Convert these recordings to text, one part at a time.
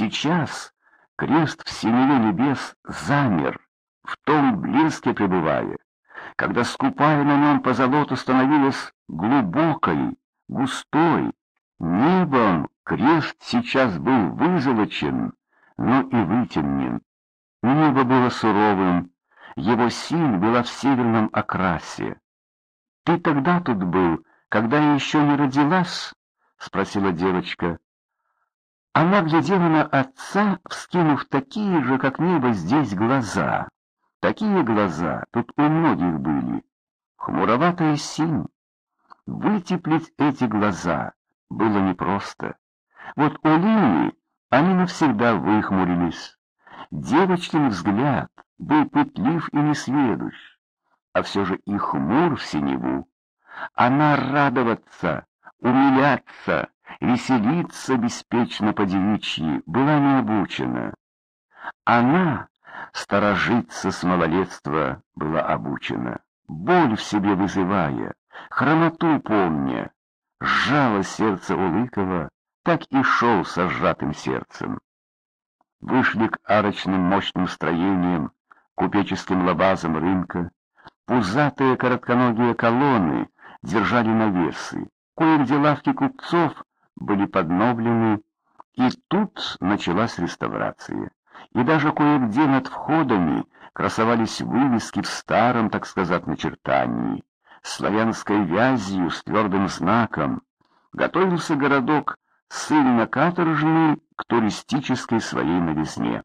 Сейчас крест в синеве небес замер, в том блеске пребывая, когда скупая на нем по золоту становилась глубокой, густой. Небом крест сейчас был вызолочен, но и вытемнен. Небо было суровым, его силь была в северном окрасе. «Ты тогда тут был, когда я еще не родилась?» — спросила девочка. Она глядела на отца, вскинув такие же, как небо, здесь глаза. Такие глаза тут у многих были. Хмуроватая синь. Вытеплить эти глаза было непросто. Вот у Лили они навсегда выхмурились. Девочкин взгляд был пытлив и несведущ, а все же и хмур в синеву. Она радоваться, умиляться, веселиться беспечно по-девичьи была не обучена. Она, сторожиться с малолетства, была обучена, боль в себе вызывая, хромоту помня, сжало сердце Улыкова, так и шел со сжатым сердцем. Вышли к арочным мощным строениям, купеческим лабазам рынка, пузатые коротконогие колонны держали навесы, кое-где лавки купцов были подновлены, и тут началась реставрация. И даже кое-где над входами красовались вывески в старом, так сказать, начертании, славянской вязью с твердым знаком. Готовился городок ссыльно-каторжный к туристической своей новизне.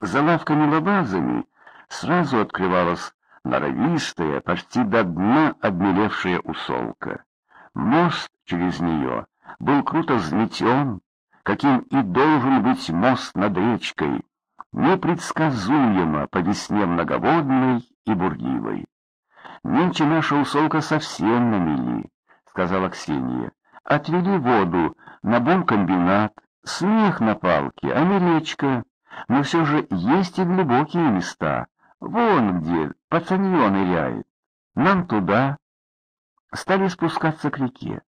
За лавками-лабазами сразу открывалась норовистая, почти до дна обмелевшая усолка. Мост через нее был круто взметен, каким и должен быть мост над речкой, непредсказуемо по весне многоводной и бурливой. «Нынче наша усолка совсем на мели», — сказала Ксения. «Отвели воду на бомбкомбинат, смех на палке, а не речка. Но все же есть и глубокие места. Вон где пацанье ныряет. Нам туда». Стали спускаться к реке.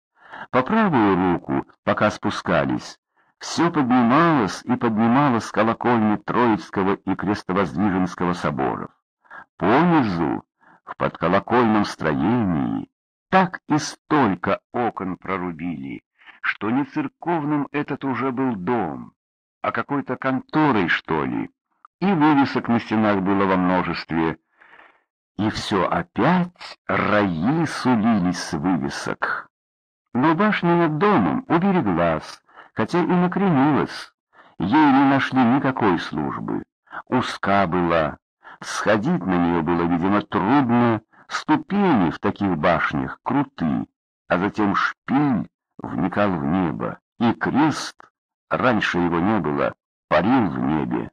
По правую руку, пока спускались, все поднималось и поднималось колокольни Троицкого и Крестовоздвиженского соборов. Понизу, в подколокольном строении, так и столько окон прорубили, что не церковным этот уже был дом, а какой-то конторой, что ли, и вывесок на стенах было во множестве, и все опять раи сулились с вывесок. Но башня над домом убереглась, хотя и накренилась. Ей не нашли никакой службы. Узка была, сходить на нее было, видимо, трудно, ступени в таких башнях круты, а затем шпиль вникал в небо, и крест, раньше его не было, парил в небе.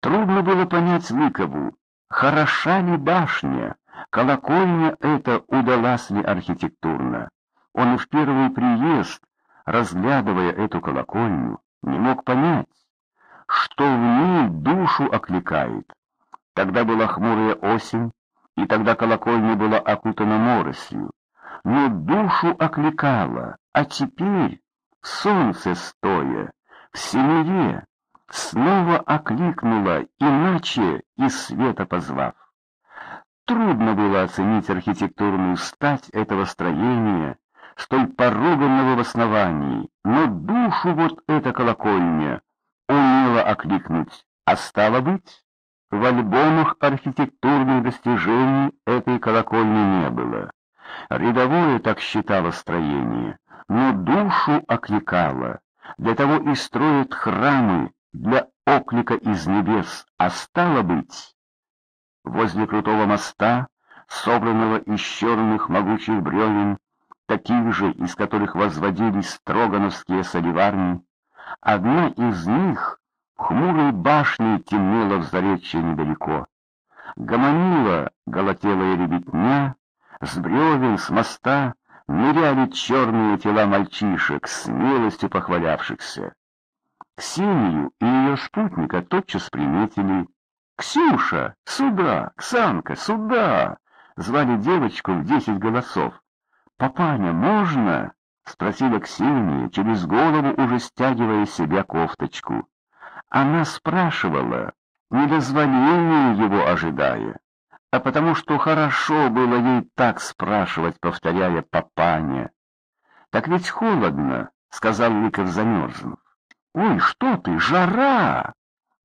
Трудно было понять Лыкову, хороша ли башня, колокольня эта удалась ли архитектурно. Он и в первый приезд, разглядывая эту колокольню, не мог понять, что в ней душу окликает. Тогда была хмурая осень, и тогда колокольня была окутана моросью, но душу окликала, а теперь, солнце стоя, в синеве, снова окликнула, иначе из света позвав. Трудно было оценить архитектурную стать этого строения, столь поруганного в основании, но душу вот эта колокольня умела окликнуть, а стало быть, в альбомах архитектурных достижений этой колокольни не было. Рядовое так считало строение, но душу окликало. Для того и строят храмы, для оклика из небес, а стало быть, возле крутого моста, собранного из черных могучих бревен, таких же, из которых возводились строгановские соливарни. Одна из них хмурой башней темнела в заречье недалеко. Гомонила голотелая ребятня, с бревен, с моста ныряли черные тела мальчишек, смелостью похвалявшихся. Ксению и ее спутника тотчас приметили. «Ксюша! Сюда! Ксанка! Сюда!» Звали девочку в десять голосов. «Папаня, можно?» спросила Ксения, через голову уже стягивая себя кофточку. Она спрашивала, недозволения его ожидая, а потому что хорошо было ей так спрашивать, повторяя «папаня». «Так ведь холодно», — сказал Лыков, замерзнув. «Ой, что ты, жара!»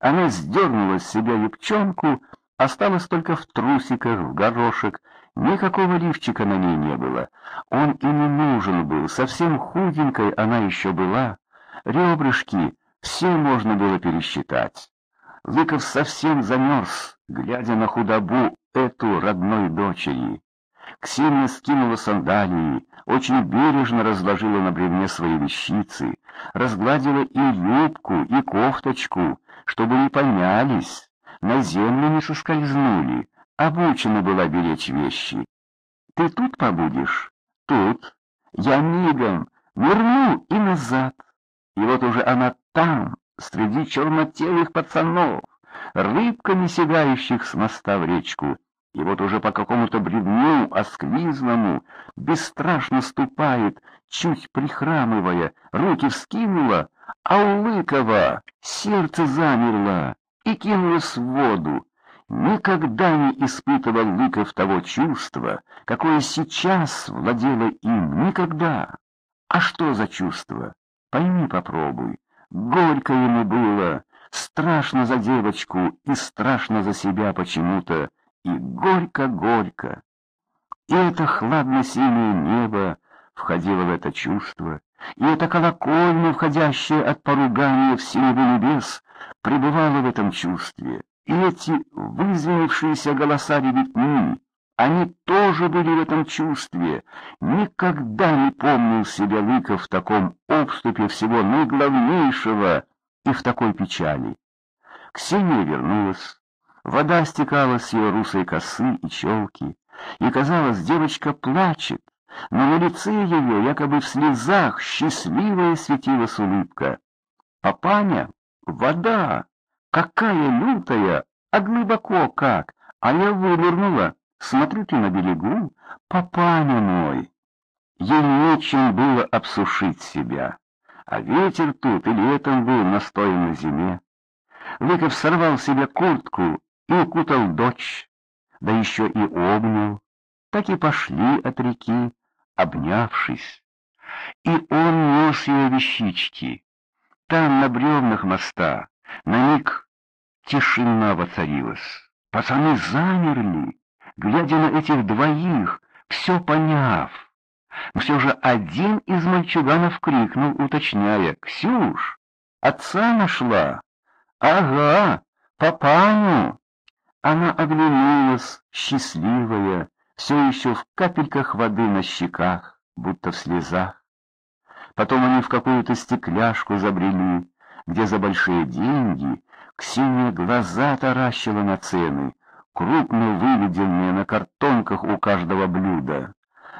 Она сдернула с себя юбчонку, осталась только в трусиках, в горошек, никакого лифчика на ней не было. Он и не нужен был, совсем худенькой она еще была. Ребрышки все можно было пересчитать. Лыков совсем замерз, глядя на худобу эту родной дочери. Ксения скинула сандалии, очень бережно разложила на бревне свои вещицы, разгладила и юбку, и кофточку, чтобы не помялись, на землю не соскользнули, обучена была беречь вещи. Ты тут побудешь? Тут. Я мигом верну и назад. И вот уже она там, среди чернотелых пацанов, рыбками седающих с моста в речку, и вот уже по какому-то бревну осквизному бесстрашно ступает, чуть прихрамывая, руки вскинула, а у сердце замерло и кинулось в воду. Никогда не испытывал Лыков того чувства, какое сейчас владело им, никогда. А что за чувство? Пойми, попробуй. Горько ему было, страшно за девочку и страшно за себя почему-то, и горько-горько. И это хладно-синее небо входило в это чувство, и эта колокольня, входящая от поругания в синеву небес, пребывала в этом чувстве, и эти вызвенившиеся голоса ребятни, они тоже были в этом чувстве. Никогда не помнил себя Лыков в таком обступе всего наиглавнейшего и в такой печали. Ксения вернулась. Вода стекала с ее русой косы и челки, и, казалось, девочка плачет, но на лице ее, якобы в слезах, счастливая светилась улыбка. «Папаня, вода! Какая лютая! А глубоко как! А я вынырнула!» Смотрю ты на берегу, папаня мой. Ей нечем было обсушить себя, а ветер тут и летом был настоен на зиме. Лыков сорвал себе куртку и укутал дочь, да еще и обнял. Так и пошли от реки, обнявшись. И он нес ее вещички. Там, на бревнах моста, на миг тишина воцарилась. Пацаны замерли, глядя на этих двоих, все поняв. Но все же один из мальчуганов крикнул, уточняя, «Ксюш, отца нашла?» «Ага, папаню!» Она оглянулась, счастливая, все еще в капельках воды на щеках, будто в слезах. Потом они в какую-то стекляшку забрели, где за большие деньги Ксения глаза таращила на цены, крупно выведенные на картонках у каждого блюда.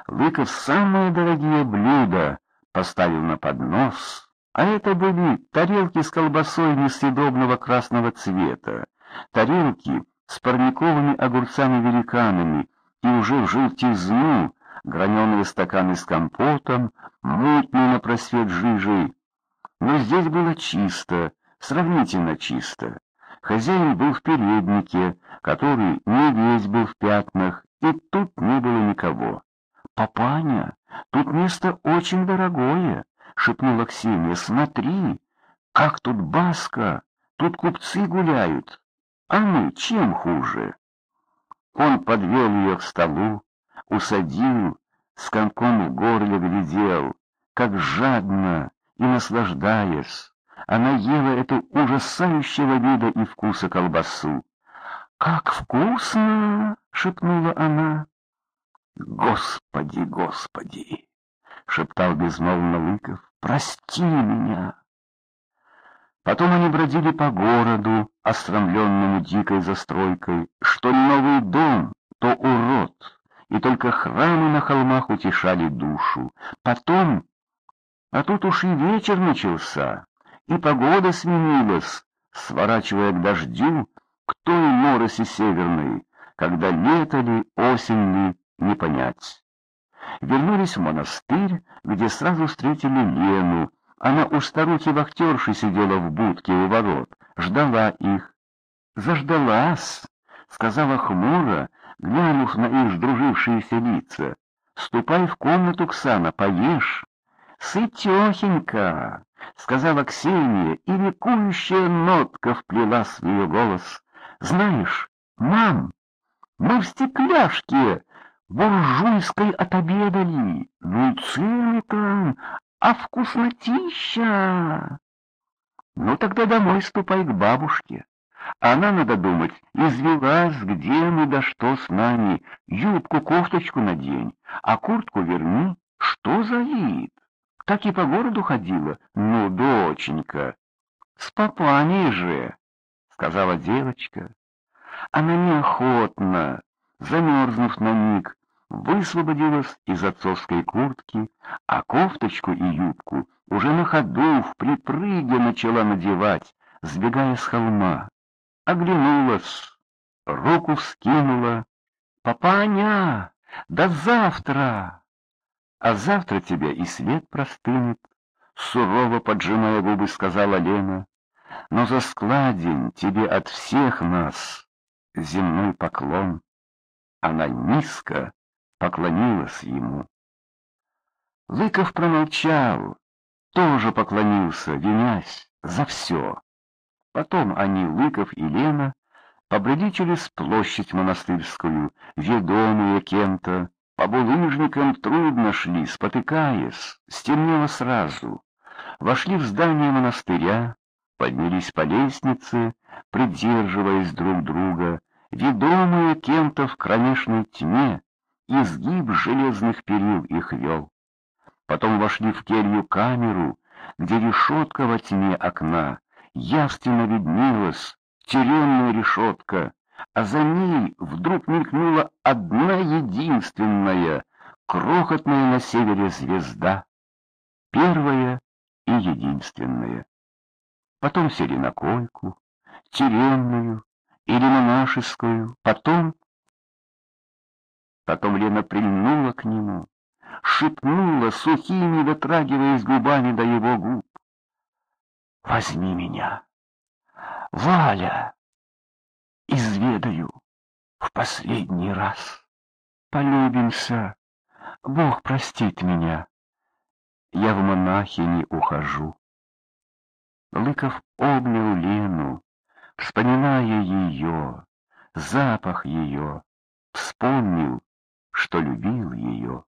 Лыков самые дорогие блюда поставил на поднос, а это были тарелки с колбасой несъедобного красного цвета, тарелки с парниковыми огурцами-великанами и уже в желтизну граненые стаканы с компотом, мутные на просвет жижей. Но здесь было чисто, сравнительно чисто. Хозяин был в переднике, который не весь был в пятнах, и тут не было никого. «Папаня, тут место очень дорогое», — шепнула Ксения. «Смотри, как тут баска, тут купцы гуляют, а мы чем хуже?» Он подвел ее к столу, усадил, с комком в горле глядел, как жадно и наслаждаясь. Она ела эту ужасающего вида и вкуса колбасу. «Как вкусно!» — шепнула она. «Господи, Господи!» — шептал безмолвно Лыков. «Прости меня!» Потом они бродили по городу, остромленному дикой застройкой, что новый дом, то урод, и только храмы на холмах утешали душу. Потом... А тут уж и вечер начался и погода сменилась, сворачивая к дождю, к той мороси северной, когда лето ли, осень ли, не понять. Вернулись в монастырь, где сразу встретили Лену. Она у старухи-вахтерши сидела в будке у ворот, ждала их. «Заждалась», — сказала хмуро, глянув на их сдружившиеся лица. «Ступай в комнату, Ксана, поешь». «Сытехенько!» — сказала Ксения, и ликующая нотка вплелась в ее голос. «Знаешь, мам, мы в стекляшке буржуйской отобедали, ну и цены там, а вкуснотища!» «Ну тогда домой ступай к бабушке. Она, надо думать, извелась, где мы да что с нами, юбку, кофточку надень, а куртку верни. Что за вид?» Так и по городу ходила? Ну, доченька, с папаней же, сказала девочка. Она неохотно, замерзнув на миг, высвободилась из отцовской куртки, а кофточку и юбку уже на ходу в припрыге начала надевать, сбегая с холма. Оглянулась, руку вскинула. «Папаня, до завтра!» А завтра тебя и свет простынет, — сурово поджимая губы сказала Лена. Но за складень тебе от всех нас земной поклон. Она низко поклонилась ему. Лыков промолчал, тоже поклонился, винясь за все. Потом они, Лыков и Лена, побрели через площадь монастырскую, ведомые кем-то, по булыжникам трудно шли, спотыкаясь, стемнело сразу. Вошли в здание монастыря, поднялись по лестнице, придерживаясь друг друга, ведомые кем-то в кромешной тьме, изгиб железных перил их вел. Потом вошли в келью камеру, где решетка во тьме окна явственно виднелась, тюремная решетка, а за ней вдруг мелькнула одна единственная, крохотная на севере звезда, первая и единственная. Потом сели на койку, тюремную или монашескую, потом... Потом Лена прильнула к нему, шепнула, сухими дотрагиваясь губами до его губ. «Возьми меня, Валя!» Изведаю в последний раз. Полюбимся, Бог простит меня. Я в монахини ухожу. Лыков обнял Лену, вспоминая ее, запах ее, вспомнил, что любил ее.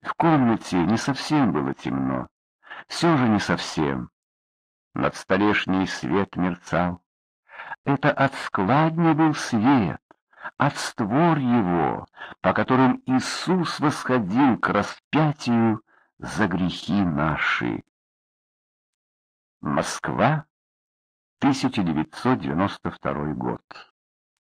В комнате не совсем было темно, все же не совсем. Над столешней свет мерцал, это от складни был свет, от створ его, по которым Иисус восходил к распятию за грехи наши. Москва, 1992 год.